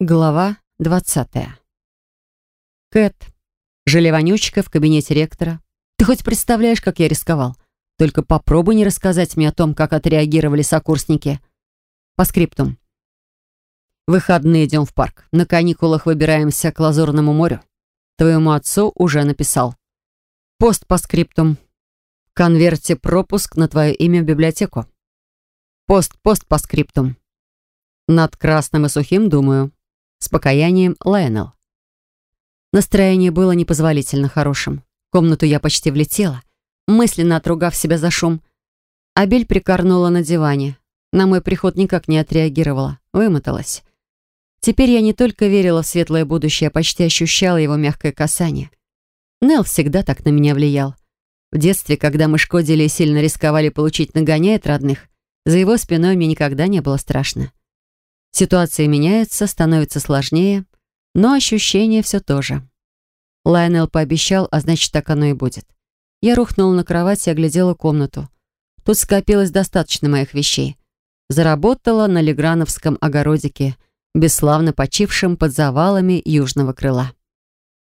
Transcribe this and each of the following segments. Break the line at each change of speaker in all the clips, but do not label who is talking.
Глава 20. Кэт. Желе-вонючка в кабинете ректора. Ты хоть представляешь, как я рисковал? Только попробуй не рассказать мне о том, как отреагировали сокурсники. По скриптум. Выходные идем в парк. На каникулах выбираемся к Лазурному морю. Твоему отцу уже написал. Пост по скриптум. В конверте пропуск на твое имя в библиотеку. Пост-пост по скриптум. Над красным и сухим думаю. С покаянием Лайонел. Настроение было непозволительно хорошим. В комнату я почти влетела, мысленно отругав себя за шум. Абель прикорнула на диване. На мой приход никак не отреагировала, вымоталась. Теперь я не только верила в светлое будущее, а почти ощущала его мягкое касание. Нел всегда так на меня влиял. В детстве, когда мы шкодили и сильно рисковали получить нагоняй от родных, за его спиной мне никогда не было страшно. Ситуация меняется, становится сложнее, но ощущение все то же. Лайнел пообещал, а значит, так оно и будет. Я рухнула на кровать и оглядела комнату. Тут скопилось достаточно моих вещей. Заработала на Леграновском огородике, бесславно почившем под завалами южного крыла.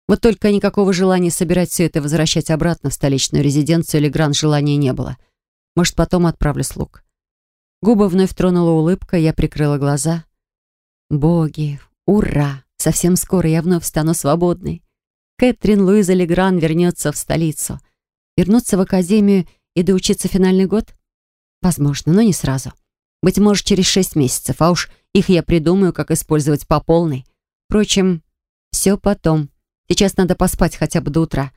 Вот только никакого желания собирать все это и возвращать обратно в столичную резиденцию Легран желания не было. Может, потом отправлю слуг. Губы вновь тронула улыбка, я прикрыла глаза. Боги, ура! Совсем скоро я вновь стану свободной. Кэтрин Луиза Легран вернется в столицу. Вернуться в академию и доучиться финальный год? Возможно, но не сразу. Быть может, через шесть месяцев, а уж их я придумаю, как использовать по полной. Впрочем, все потом. Сейчас надо поспать хотя бы до утра.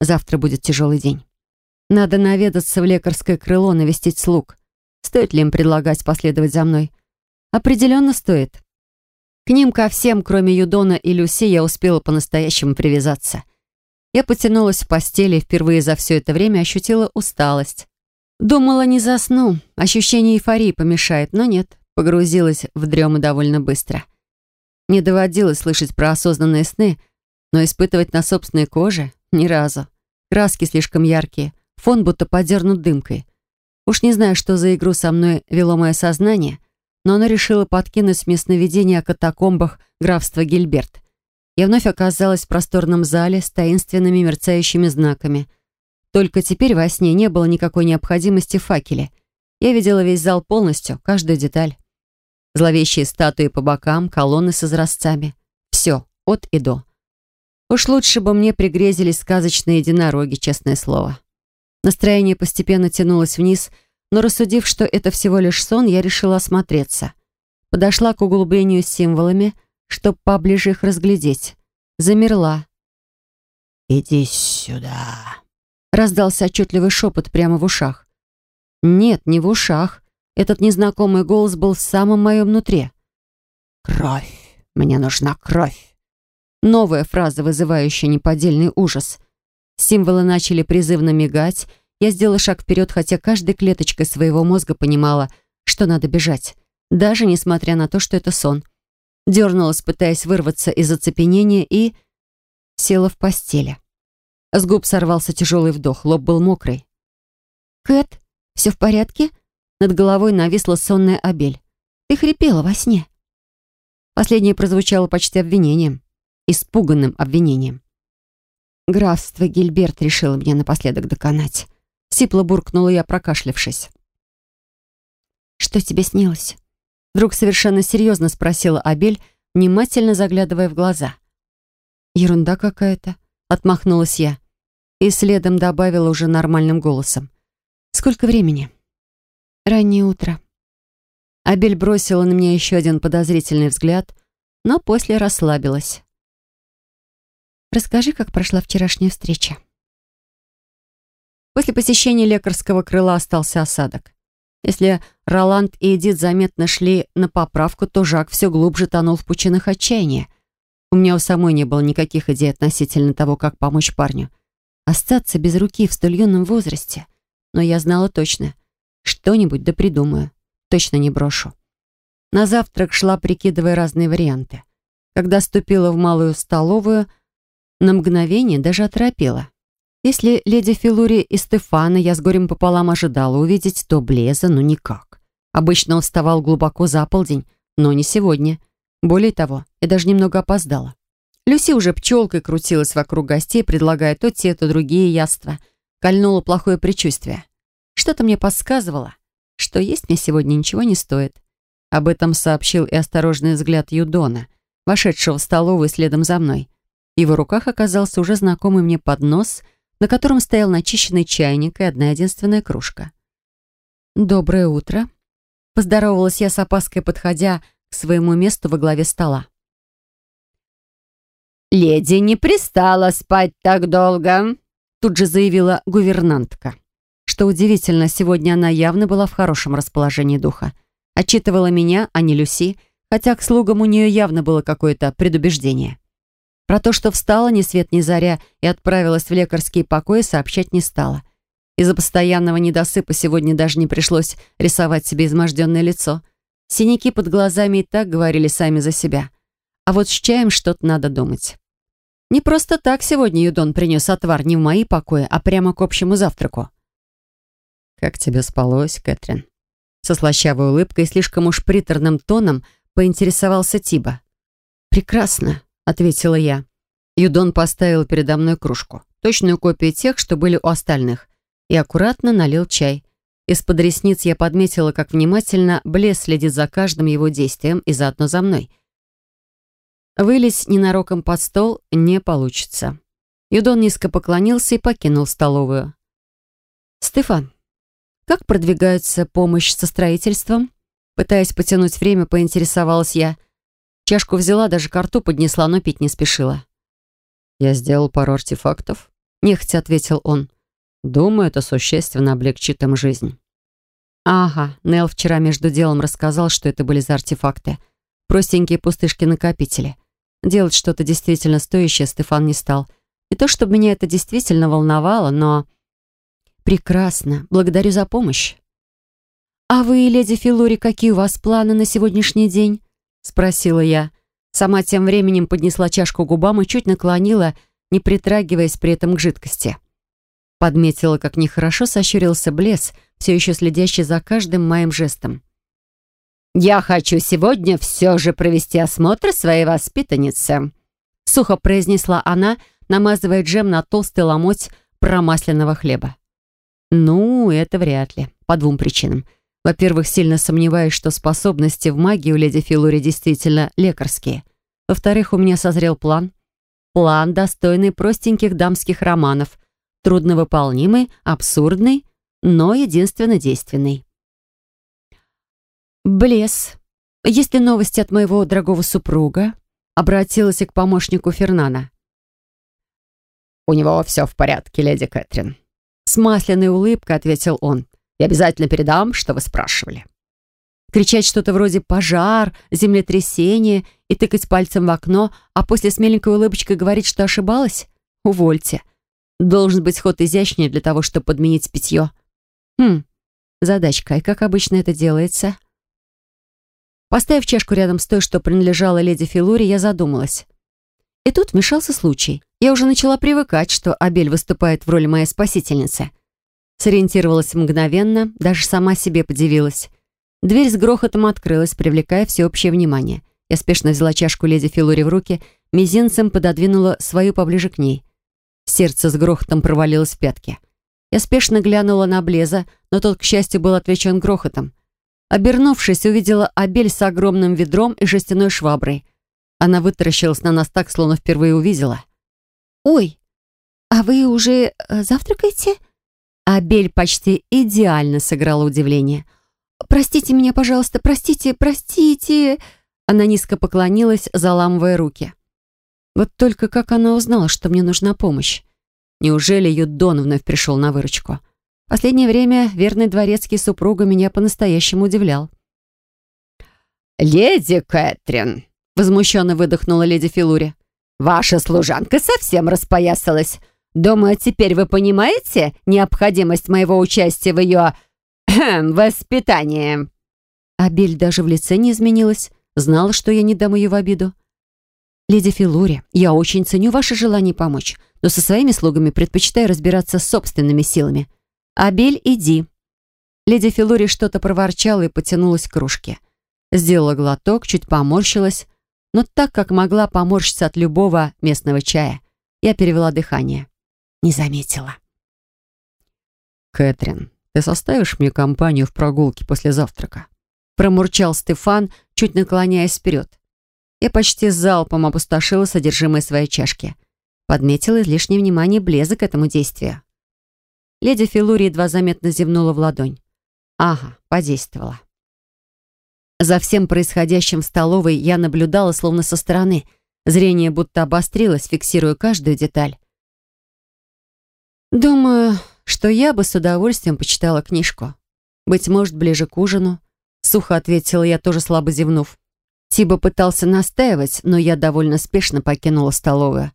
Завтра будет тяжелый день. Надо наведаться в лекарское крыло, навестить слуг. Стоит ли им предлагать последовать за мной? Определенно стоит. К ним ко всем, кроме Юдона и Люси, я успела по-настоящему привязаться. Я потянулась в постели и впервые за все это время ощутила усталость. Думала, не засну, ощущение эйфории помешает, но нет, погрузилась в дрему довольно быстро. Не доводилось слышать про осознанные сны, но испытывать на собственной коже ни разу. Краски слишком яркие, фон будто подернут дымкой. Уж не знаю, что за игру со мной вело мое сознание — но она решила подкинуть мне сновидение о катакомбах графства Гильберт. Я вновь оказалась в просторном зале с таинственными мерцающими знаками. Только теперь во сне не было никакой необходимости факеле. Я видела весь зал полностью, каждую деталь. Зловещие статуи по бокам, колонны с изразцами. Все, от и до. Уж лучше бы мне пригрезились сказочные единороги, честное слово. Настроение постепенно тянулось вниз — но рассудив, что это всего лишь сон, я решила осмотреться. Подошла к углублению с символами, чтобы поближе их разглядеть. Замерла.
«Иди сюда», —
раздался отчетливый шепот прямо в ушах. Нет, не в ушах. Этот незнакомый голос был в самом моем внутри.
«Кровь! Мне нужна кровь!»
Новая фраза, вызывающая неподдельный ужас. Символы начали призывно мигать, я сделала шаг вперед, хотя каждой клеточкой своего мозга понимала, что надо бежать, даже несмотря на то, что это сон. Дернулась, пытаясь вырваться из оцепенения, и села в постели. С губ сорвался тяжелый вдох, лоб был мокрый. «Кэт, все в порядке?» Над головой нависла сонная Абель. «Ты хрипела во сне». Последнее прозвучало почти обвинением. Испуганным обвинением. Графство Гильберт решило меня напоследок доконать. Сипло буркнула я, прокашлявшись. «Что тебе снилось?» Вдруг совершенно серьезно спросила Абель, внимательно заглядывая в глаза. «Ерунда какая-то», — отмахнулась я. И следом добавила уже нормальным голосом. «Сколько времени?» «Раннее утро». Абель бросила на меня еще один подозрительный взгляд, но после расслабилась. «Расскажи, как прошла вчерашняя встреча». После посещения лекарского крыла остался осадок. Если Роланд и Эдит заметно шли на поправку, то Жак все глубже тонул в пучинах отчаяния. У меня у самой не было никаких идей относительно того, как помочь парню. Остаться без руки в столь юном возрасте. Но я знала точно. Что-нибудь да придумаю. Точно не брошу. На завтрак шла, прикидывая разные варианты. Когда ступила в малую столовую, на мгновение даже оторопела. Если леди Филури и Стефана я с горем пополам ожидала увидеть, то Блеза ну никак. Обычно он вставал глубоко за полдень, но не сегодня. Более того, я даже немного опоздала. Люси уже пчелкой крутилась вокруг гостей, предлагая то те, то другие яства. Кольнуло плохое предчувствие. Что-то мне подсказывало, что есть мне сегодня ничего не стоит. Об этом сообщил и осторожный взгляд Юдона, вошедшего в столовую следом за мной. В его руках оказался уже знакомый мне поднос, на котором стоял начищенный чайник и одна единственная кружка. «Доброе утро», — поздоровалась я с опаской, подходя к своему месту во главе стола.
«Леди не пристала спать так долго», — тут же заявила гувернантка.
Что удивительно, сегодня она явно была в хорошем расположении духа. Отчитывала меня, а не Люси, хотя к слугам у нее явно было какое-то предубеждение. Про то, что встала ни свет ни заря и отправилась в лекарские покои, сообщать не стала. Из-за постоянного недосыпа сегодня даже не пришлось рисовать себе изможденное лицо. Синяки под глазами и так говорили сами за себя. А вот с чаем что-то надо думать. Не просто так сегодня Юдон принес отвар не в мои покои, а прямо к общему завтраку. «Как тебе спалось, Кэтрин?» Со слащавой улыбкой и слишком уж приторным тоном поинтересовался Тиба. «Прекрасно», — ответила я. Юдон поставил передо мной кружку, точную копию тех, что были у остальных, и аккуратно налил чай. Из-под ресниц я подметила, как внимательно Блес следит за каждым его действием и заодно за мной — Вылезть ненароком под стол не получится. Юдон низко поклонился и покинул столовую. «Стефан, как продвигается помощь со строительством?» Пытаясь потянуть время, поинтересовалась я. Чашку взяла, даже к рту поднесла, но пить не спешила. «Я сделал пару артефактов», — нехотя ответил он. «Думаю, это существенно облегчит им жизнь». «Ага, Нел вчера между делом рассказал, что это были за артефакты. Простенькие пустышки-накопители. Делать что-то действительно стоящее Стефан не стал. Не то, чтобы меня это действительно волновало, но... Прекрасно. Благодарю за помощь. «А вы, леди Филури, какие у вас планы на сегодняшний день?» Спросила я. Сама тем временем поднесла чашку к губам и чуть наклонила, не притрагиваясь при этом к жидкости. Подметила, как нехорошо сощурился Блес, все еще следящий за каждым моим жестом.
«Я хочу сегодня все же провести осмотр своей воспитанницы»,
сухо произнесла она, намазывая джем на толстый ломоть промасленного хлеба. «Ну, это вряд ли, по двум причинам. Во-первых, сильно сомневаюсь, что способности в магии у леди Филури действительно лекарские. Во-вторых, у меня созрел план. План, достойный простеньких дамских романов, трудновыполнимый, абсурдный, но единственно действенный. «Блес, есть ли новости от моего дорогого супруга?» Обратилась к помощнику Фернана.
«У него все в порядке, леди Кэтрин».
С масляной улыбкой ответил он.
«Я обязательно передам, что вы спрашивали».
Кричать что-то вроде «пожар», «землетрясение» и тыкать пальцем в окно, а после с меленькой улыбочкой говорить, что ошибалась? Увольте. Должен быть ход изящнее для того, чтобы подменить питье. Хм, задачка. И как обычно это делается?» Поставив чашку рядом с той, что принадлежала леди Филуре, я задумалась. И тут вмешался случай. Я уже начала привыкать, что Абель выступает в роли моей спасительницы. Сориентировалась мгновенно, даже сама себе подивилась. Дверь с грохотом открылась, привлекая всеобщее внимание. Я спешно взяла чашку леди Филури в руки, мизинцем пододвинула свою поближе к ней. Сердце с грохотом провалилось в пятки. Я спешно глянула на Блеза, но тот, к счастью, был отвлечен грохотом. Обернувшись, увидела Абель с огромным ведром и жестяной шваброй. Она вытаращилась на нас так, словно впервые увидела.
«Ой, а вы уже э, завтракаете?»
Абель почти идеально сыграла удивление.
«Простите меня, пожалуйста, простите, простите!»
Она низко поклонилась, заламывая руки. Вот только как она узнала, что мне нужна помощь? Неужели Юдон вновь пришел на выручку? Последнее время верный дворецкий супруга меня по-настоящему удивлял.
«Леди Кэтрин!» — возмущенно выдохнула леди Филури. «Ваша служанка совсем распоясалась. Думаю, теперь вы понимаете необходимость моего участия в ее воспитании».
Абель даже в лице не изменилась, знала, что я не дам ее в обиду. «Леди Филури, я очень ценю ваше желание помочь, но со своими слугами предпочитаю разбираться с собственными силами. «Абель, иди». Леди Филури что-то проворчала и потянулась к кружке. Сделала глоток, чуть поморщилась, но так как могла поморщиться от любого местного чая. Я перевела дыхание. Не заметила. «Кэтрин, ты составишь мне компанию в прогулке после завтрака?» Промурчал Стефан, чуть наклоняясь вперед. Я почти залпом опустошила содержимое своей чашки. Подметила излишнее внимание Блеза к этому действию. Леди Филури едва заметно зевнула в ладонь. Ага, подействовала. За всем происходящим в столовой я наблюдала словно со стороны. Зрение будто обострилось, фиксируя каждую деталь. Думаю, что я бы с удовольствием почитала книжку. Быть может, ближе к ужину. Сухо ответила я, тоже слабо зевнув. Тиба пытался настаивать, но я довольно спешно покинула столовую.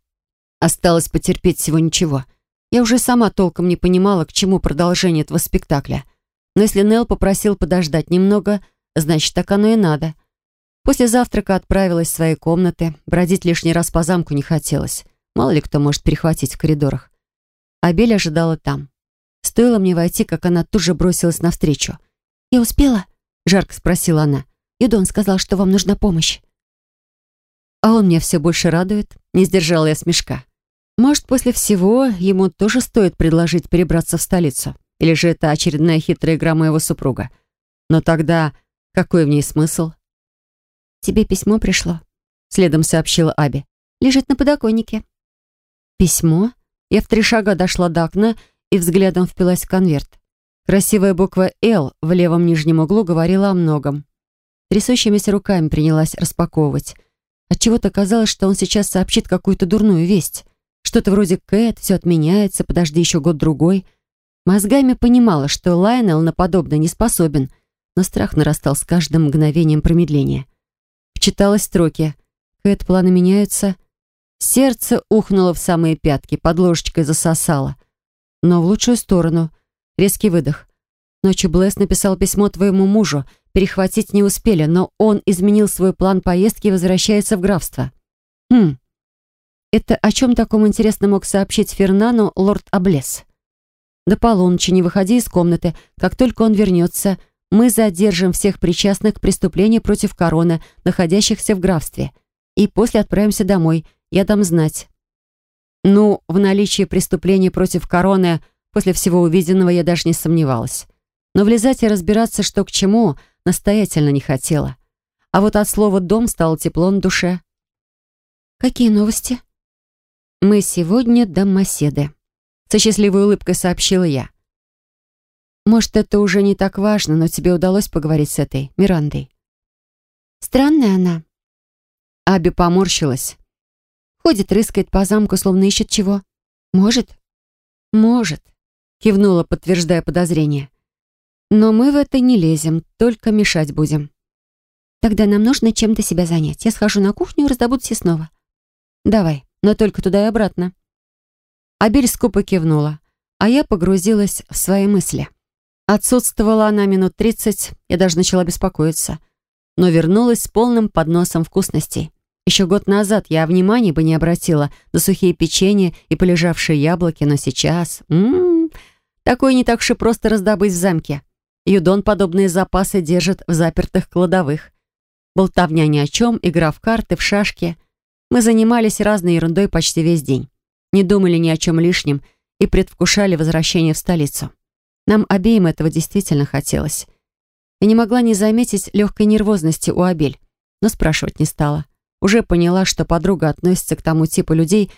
Осталось потерпеть всего ничего. Я уже сама толком не понимала, к чему продолжение этого спектакля. Но если Нел попросил подождать немного, значит, так оно и надо. После завтрака отправилась в свои комнаты. Бродить лишний раз по замку не хотелось. Мало ли кто может перехватить в коридорах. Абель ожидала там. Стоило мне войти, как она тут же бросилась навстречу. «Я успела?» — жарко спросила она. Юдон сказал, что вам нужна помощь. А он меня все больше радует. Не сдержала я смешка. Может, после всего ему тоже стоит предложить перебраться в столицу? Или же это очередная хитрая игра моего супруга? Но тогда какой в ней смысл?
«Тебе письмо пришло», — следом сообщила Аби. «Лежит на подоконнике».
«Письмо?» Я в три шага дошла до окна и взглядом впилась в конверт. Красивая буква «Л» в левом нижнем углу говорила о многом. Трясущимися руками принялась распаковывать. Отчего-то казалось, что он сейчас сообщит какую-то дурную весть. Что-то вроде «Кэт, все отменяется, подожди еще год-другой». Мозгами понимала, что Лайнел на подобное не способен, но страх нарастал с каждым мгновением промедления. Вчиталась строки. «Кэт, планы меняются». Сердце ухнуло в самые пятки, под ложечкой засосало. Но в лучшую сторону. Резкий выдох. Ночью Блэс написал письмо твоему мужу, Перехватить не успели, но он изменил свой план поездки и возвращается в графство. Хм. Это о чем таком интересно мог сообщить Фернану лорд Аблес? До полуночи не выходи из комнаты. Как только он вернется, мы задержим всех причастных к преступлению против короны, находящихся в графстве. И после отправимся домой. Я дам знать. Ну, в наличии преступления против короны после всего увиденного я даже не сомневалась. Но влезать и разбираться, что к чему, настоятельно не хотела. А вот от слова «дом» стало тепло на душе.
«Какие новости?»
«Мы сегодня домоседы», — со счастливой улыбкой сообщила я. «Может, это уже не так важно, но тебе удалось поговорить с этой Мирандой?»
«Странная она».
Аби поморщилась. Ходит, рыскает по замку, словно ищет чего.
«Может?»
«Может», — кивнула, подтверждая подозрение. Но мы в это не лезем, только мешать будем.
Тогда нам нужно чем-то себя занять. Я схожу на кухню и раздобуду снова.
Давай, но только туда и обратно. Абель скупо кивнула, а я погрузилась в свои мысли. Отсутствовала она минут тридцать, я даже начала беспокоиться. Но вернулась с полным подносом вкусностей. Еще год назад я внимания бы не обратила на сухие печенья и полежавшие яблоки, но сейчас... М -м -м, такое не так уж и просто раздобыть в замке. Юдон подобные запасы держит в запертых кладовых. Болтовня ни о чем, игра в карты, в шашки. Мы занимались разной ерундой почти весь день. Не думали ни о чем лишнем и предвкушали возвращение в столицу. Нам обеим этого действительно хотелось. Я не могла не заметить легкой нервозности у Абель, но спрашивать не стала. Уже поняла, что подруга относится к тому типу людей,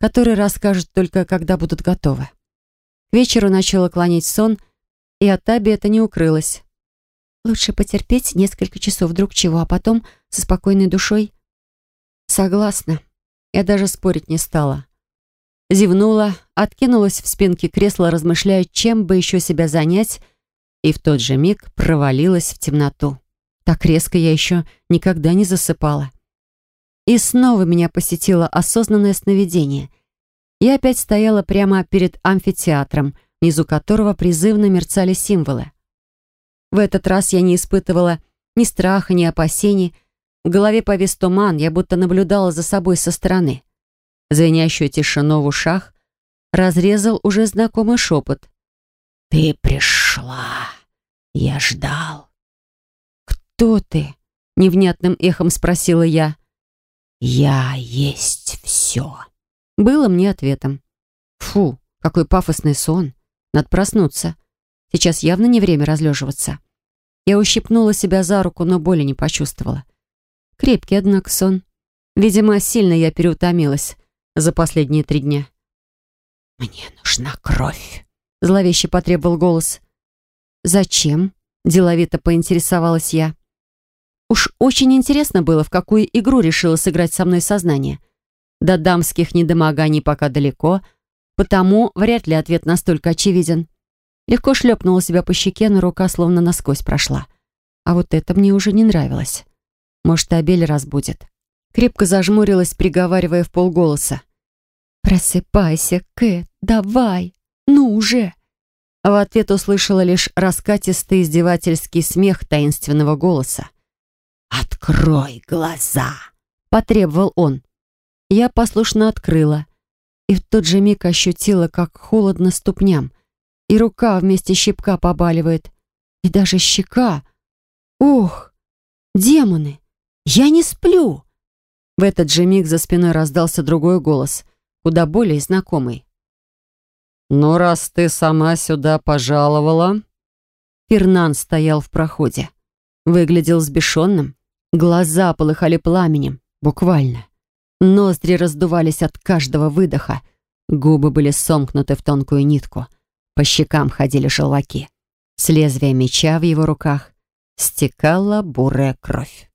которые расскажут только, когда будут готовы. К вечеру начала клонить сон — и от Таби это не укрылось.
Лучше потерпеть несколько часов вдруг чего, а потом со спокойной душой.
Согласна. Я даже спорить не стала. Зевнула, откинулась в спинке кресла, размышляя, чем бы еще себя занять, и в тот же миг провалилась в темноту. Так резко я еще никогда не засыпала. И снова меня посетило осознанное сновидение. Я опять стояла прямо перед амфитеатром — внизу которого призывно мерцали символы. В этот раз я не испытывала ни страха, ни опасений. В голове повис туман, я будто наблюдала за собой со стороны. Звенящую тишину в ушах разрезал уже знакомый шепот.
«Ты пришла. Я ждал».
«Кто ты?» — невнятным эхом спросила я.
«Я есть все»,
было мне ответом. Фу, какой пафосный сон. Надо проснуться. Сейчас явно не время разлеживаться. Я ущипнула себя за руку, но боли не почувствовала. Крепкий, однако, сон. Видимо, сильно я переутомилась за последние три дня.
«Мне нужна кровь», —
зловеще потребовал голос. «Зачем?» — деловито поинтересовалась я. Уж очень интересно было, в какую игру решила сыграть со мной сознание. До дамских недомоганий пока далеко, потому вряд ли ответ настолько очевиден. Легко шлепнула себя по щеке, но рука словно насквозь прошла. А вот это мне уже не нравилось. Может, Абель разбудит. Крепко зажмурилась, приговаривая в полголоса. «Просыпайся, Кэт, давай, ну уже!» А в ответ услышала лишь раскатистый издевательский смех таинственного голоса.
«Открой глаза!»
— потребовал он. Я послушно открыла и в тот же миг ощутила, как холодно ступням, и рука вместе щипка побаливает, и даже щека. Ох, демоны, я не сплю! В этот же миг за спиной раздался другой голос, куда более знакомый.
«Ну, раз ты сама сюда пожаловала...»
Фернан стоял в проходе. Выглядел сбешенным. Глаза полыхали пламенем, буквально. Ноздри раздувались от каждого выдоха. Губы были сомкнуты в тонкую нитку. По щекам ходили желваки. С лезвия меча в его руках стекала бурая кровь.